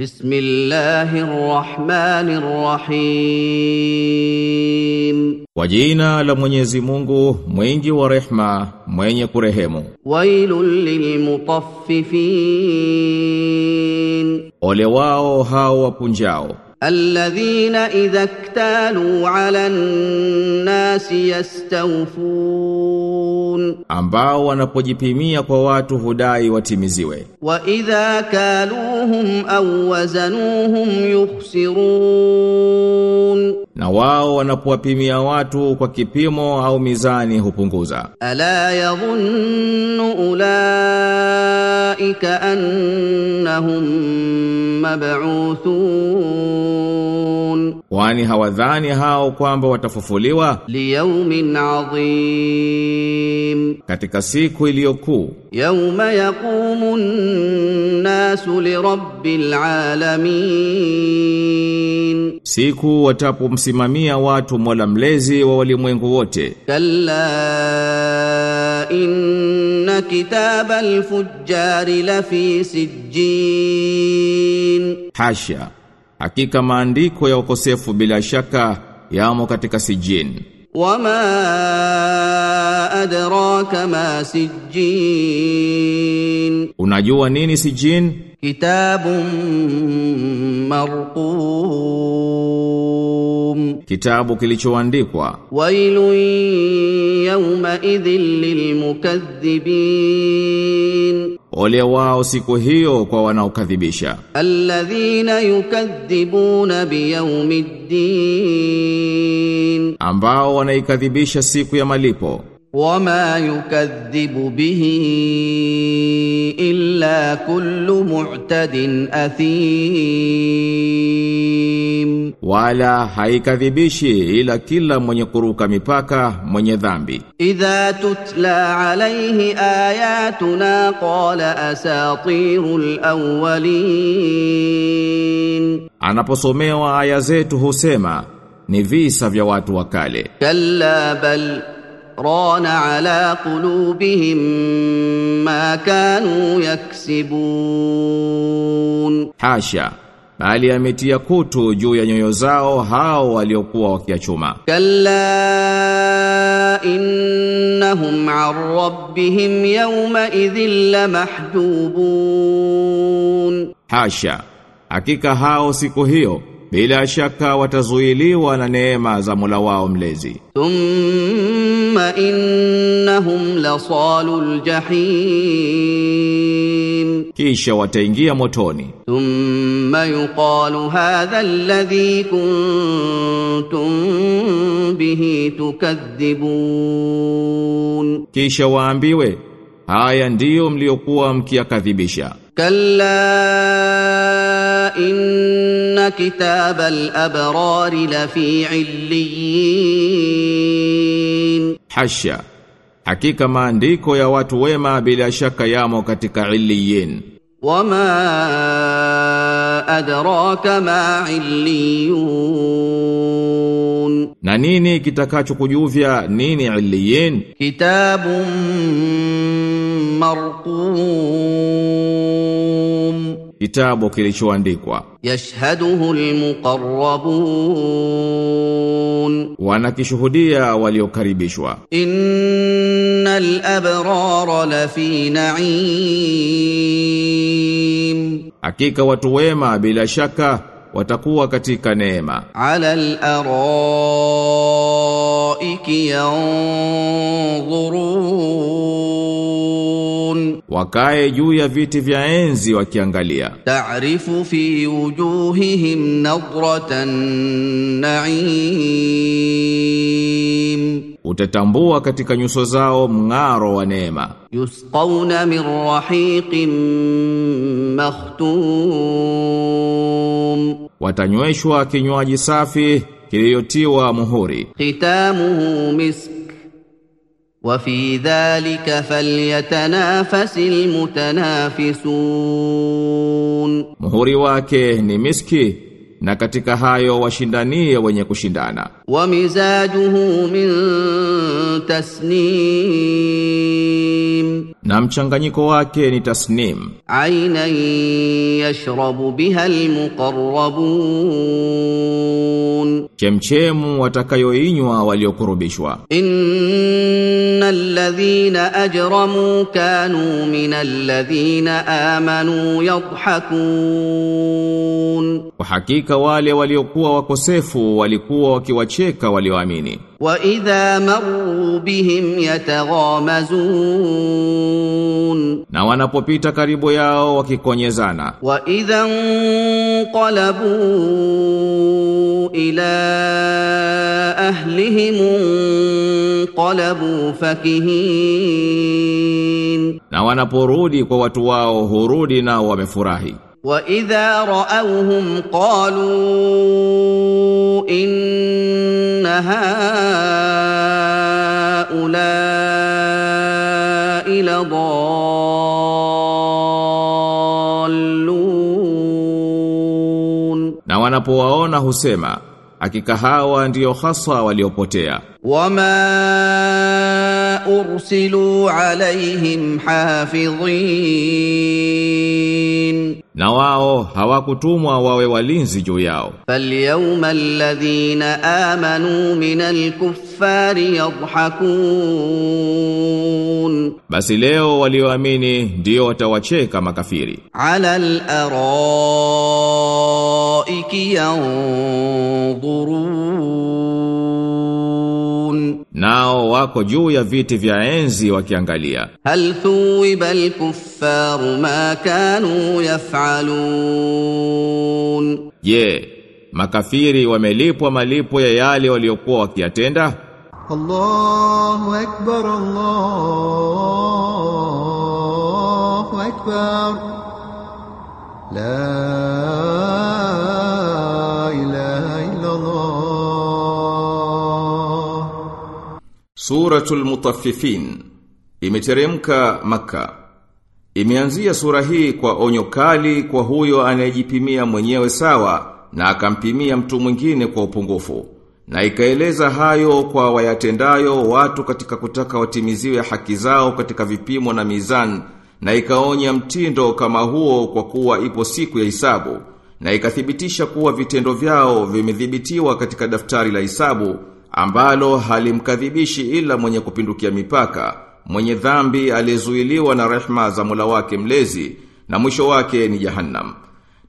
بسم الله الرحمن الرحيم Kwa jina la Mwenyezi Mungu, mwingi wa rehma, mwenye kurehemu. ويل للمطففين Ole wao hao wapunjao, الذين إذا اكتالوا على الناس يستوفون ambao wanapojipimia kwa watu hudai watimiziwe, وإذا كالوهم أو وزنوهم يخسرون na wao wanapowapimia watu kwa kipimo au mizani hupunguza. ألا يظن أولئك أنهم مبعوثون Kwani hawadhani hao kwamba watafufuliwa? Liyaumin adhim katika siku iliyokuu. Yauma yaqumu nasu lirabbil alamin. Siku watapomsimamia watu Mola mlezi wa walimwengu wote. Kalla inna kitabal fujjari lafi sijjin. Hasha. Hakika maandiko ya ukosefu bila shaka yamo katika sijin Wama adraka ma sijin. Unajua nini sijin? Kitabun marqum. Kitabu kilichoandikwa. wailu yawma idhil lilmukaththibin. Ole wao siku hiyo kwa wanaokadhibisha. Alladhina yukadhibuna biyaumiddin, ambao wanaikadhibisha siku ya malipo. وما يكذب به إلا كل معتد أثيم Wala haikadhibishi ila kila mwenye kuruka mipaka mwenye dhambi. إذا تتلى عليه آياتنا قال أساطير الأولين Anaposomewa aya zetu husema ni visa vya watu wa kale. كلا بل ران على قلوبهم ما كانوا يكسبون Hasha, bali ametia kutu juu ya nyoyo zao hao waliokuwa wakiachuma. كلا إنهم عن ربهم يومئذ لمحجوبون Hasha, hakika hao siku hiyo bila shaka watazuiliwa na neema za Mola wao mlezi. Thumma innahum lasalul jahim, kisha wataingia motoni. Thumma yuqalu hadha alladhi kuntum bihi tukadhibun, kisha waambiwe haya ndiyo mliokuwa mkiyakadhibisha. Kalla in كتاب الأبرار لفي عليين Hasha, hakika maandiko ya watu wema bila shaka yamo katika illiyin. وما أدراك ما عليون Na nini kitakachokujuvya nini illiyin? كتاب مرقوم kitabu kilichoandikwa. Yashhaduhu almuqarrabun, wanakishuhudia waliokaribishwa. Innal abrara lafi na'im, hakika watu wema bila shaka watakuwa katika neema. Alal araiki yanzurun wakae juu ya viti vya enzi wakiangalia. Ta'rifu fi wujuhihim nadratan naim, utatambua katika nyuso zao mng'aro wa neema. Yusqauna min rahiqin makhtum, watanyweshwa kinywaji safi kiliyotiwa muhuri. Khitamuhu misk وفي ذلك فليتنافس المتنافسون. Muhuri wake miski na katika hayo washindanie wenye kushindana. Wa mizajuhu min tasnim, na mchanganyiko wake ni tasnim. Aina yashrabu biha almuqarrabun, chemchemu watakayoinywa waliokurubishwa. Innal ladhina ajramu kanu min alladhina amanu yadhhakun, kwa hakika Hakika wale waliokuwa wakosefu walikuwa wakiwacheka walioamini. Wa idha maru bihim yataghamazun, na wanapopita karibu yao wakikonyezana. Wa idha qalabu ila ahlihim qalabu fakihin, na wanaporudi kwa watu wao hurudi nao wamefurahi. واذا راوهم قالوا ان هؤلاء لضالون na wanapowaona husema hakika hawa ndiyo haswa waliopotea وما ارسلوا عليهم حافظين na wao hawakutumwa wawe walinzi juu yao. Falyawma alladhina amanu min alkuffari yadhhakun, basi leo walioamini ndio watawacheka makafiri. ala alaraiki yanzurun nao wako juu ya viti vya enzi wakiangalia. Hal thuwibal kuffaru ma kanu yafalun. Je yeah, makafiri wamelipwa malipo ya yale waliokuwa wakiyatenda? Allahu akbar Allahu akbar. La Suratul Mutaffifin. Imeteremka maka Imeanzia sura hii kwa onyo kali kwa huyo anayejipimia mwenyewe sawa na akampimia mtu mwingine kwa upungufu. Na ikaeleza hayo kwa wayatendayo watu katika kutaka watimiziwe haki zao katika vipimo na mizani na ikaonya mtindo kama huo kwa kuwa ipo siku ya hisabu. Na ikathibitisha kuwa vitendo vyao vimedhibitiwa katika daftari la hisabu ambalo halimkadhibishi ila mwenye kupindukia mipaka, mwenye dhambi aliyezuiliwa na rehma za mula wake mlezi na mwisho wake ni Jahannam.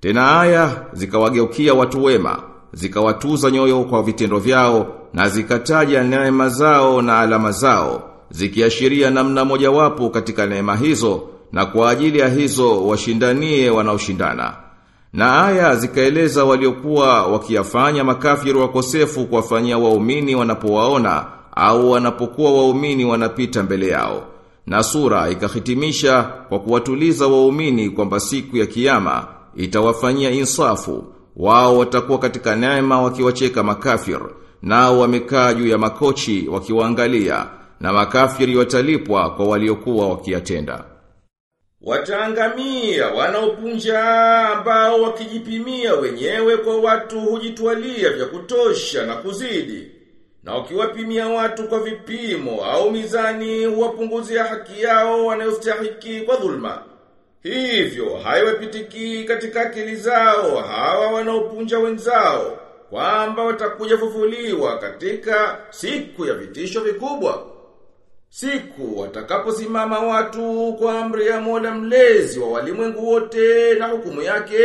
Tena aya zikawageukia watu wema, zikawatuza nyoyo kwa vitendo vyao na zikataja neema zao na alama zao, zikiashiria namna mojawapo katika neema hizo na kwa ajili ya hizo washindanie wanaoshindana. Na aya zikaeleza waliokuwa wakiyafanya makafiri wakosefu kuwafanyia waumini wanapowaona au wanapokuwa waumini wanapita mbele yao. Na sura ikahitimisha kwa kuwatuliza waumini kwamba siku ya kiyama itawafanyia insafu. Wao watakuwa katika neema wakiwacheka makafir, nao wamekaa juu ya makochi wakiwaangalia, na makafiri watalipwa kwa waliokuwa wakiyatenda. Wataangamia wanaopunja ambao wakijipimia wenyewe kwa watu hujitwalia vya kutosha na kuzidi. Na wakiwapimia watu kwa vipimo au mizani huwapunguzia haki yao wanayostahiki kwa dhulma. Hivyo haiwapitiki katika akili zao hawa wanaopunja wenzao kwamba watakuja fufuliwa katika siku ya vitisho vikubwa. Siku watakaposimama watu kwa amri ya Mola mlezi wa walimwengu wote na hukumu yake,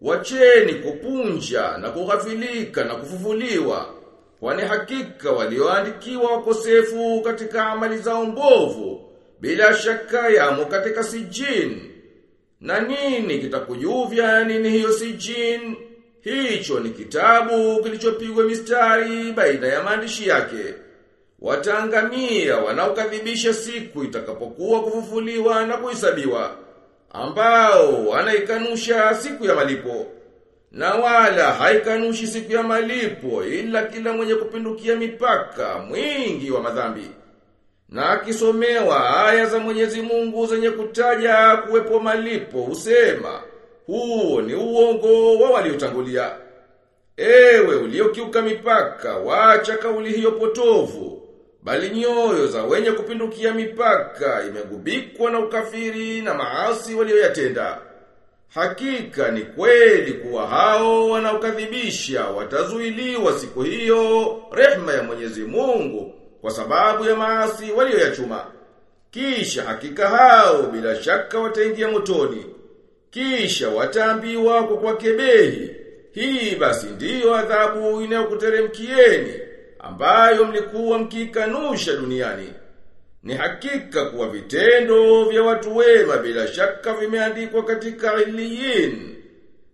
wacheni kupunja na kughafilika na kufufuliwa, kwani hakika walioandikiwa wakosefu katika amali zao mbovu, bila shaka yamo katika sijini. Na nini kitakujuvya nini hiyo sijin? Hicho ni kitabu kilichopigwa mistari baina ya maandishi yake. Wataangamia wanaokadhibisha siku itakapokuwa kufufuliwa na kuhesabiwa, ambao wanaikanusha siku ya malipo. Na wala haikanushi siku ya malipo ila kila mwenye kupindukia mipaka mwingi wa madhambi. Na akisomewa aya za Mwenyezi Mungu zenye kutaja kuwepo malipo usema Huo ni uongo wa waliotangulia. Ewe uliokiuka mipaka, wacha kauli hiyo potovu. Bali nyoyo za wenye kupindukia mipaka imegubikwa na ukafiri na maasi walioyatenda. Hakika ni kweli kuwa hao wanaokadhibisha watazuiliwa siku hiyo rehma ya Mwenyezi Mungu kwa sababu ya maasi walioyachuma. Kisha hakika hao bila shaka wataingia motoni. Kisha wataambiwa kwa kwa kebehi. Hii basi ndiyo adhabu inayokuteremkieni ambayo mlikuwa mkikanusha duniani. Ni hakika kuwa vitendo vya watu wema bila shaka vimeandikwa katika iliyin.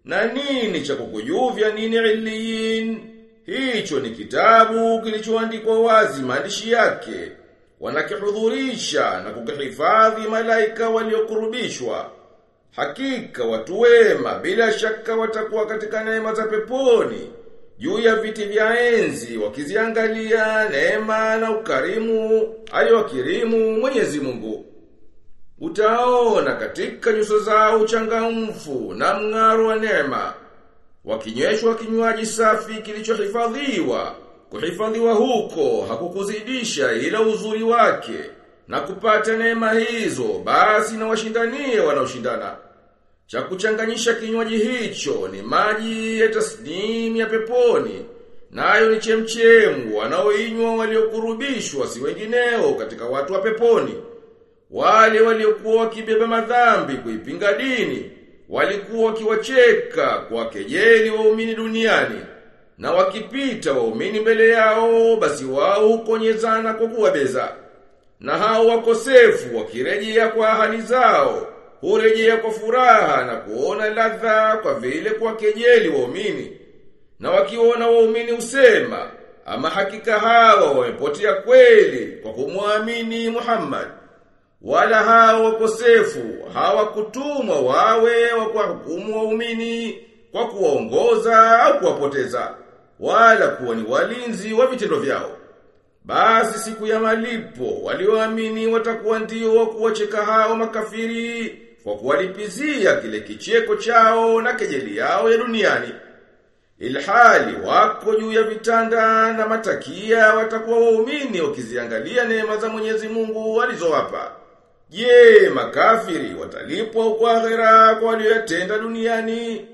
Na nini cha kukujuvya nini iliyin? Hicho ni kitabu kilichoandikwa wazi maandishi yake. Wanakihudhurisha na kukihifadhi malaika waliokurubishwa. Hakika watu wema bila shaka watakuwa katika neema za peponi juu ya viti vya enzi wakiziangalia neema na ukarimu aliyowakirimu Mwenyezi Mungu. Utaona katika nyuso zao uchangamfu na mng'aro wa neema wakinyweshwa kinywaji safi kilichohifadhiwa. Kuhifadhiwa huko hakukuzidisha ila uzuri wake na kupata neema hizo basi na washindanie wanaoshindana. Cha kuchanganyisha kinywaji hicho ni maji ya taslimu ya peponi. Nayo ni chemchemu wanaoinywa waliokurubishwa si wengineo katika watu wa peponi. Wale waliokuwa wakibeba madhambi kuipinga dini walikuwa wakiwacheka kwa kejeli waumini duniani na wakipita waumini mbele yao basi wao hukonyezana kwa kuwabeza. Na hao wakosefu wakirejea kwa ahadi zao hurejea kwa furaha na kuona ladha kwa vile kwa kejeli waumini. Na wakiona waumini usema, ama hakika hawa wamepotea kweli kwa kumwamini Muhammad. Wala hawa wakosefu hawakutumwa wawe wa kuwahukumu waumini kwa kuwaongoza au kuwapoteza, wala kuwa ni walinzi wa vitendo vyao. Basi siku ya malipo walioamini watakuwa ndio wa kuwacheka hao makafiri kwa kuwalipizia kile kicheko chao na kejeli yao ya duniani. Ilhali wako juu ya vitanda na matakia watakuwa waumini wakiziangalia neema za Mwenyezi Mungu alizowapa. Je, makafiri watalipwa kwa akhera kwa walioyatenda duniani?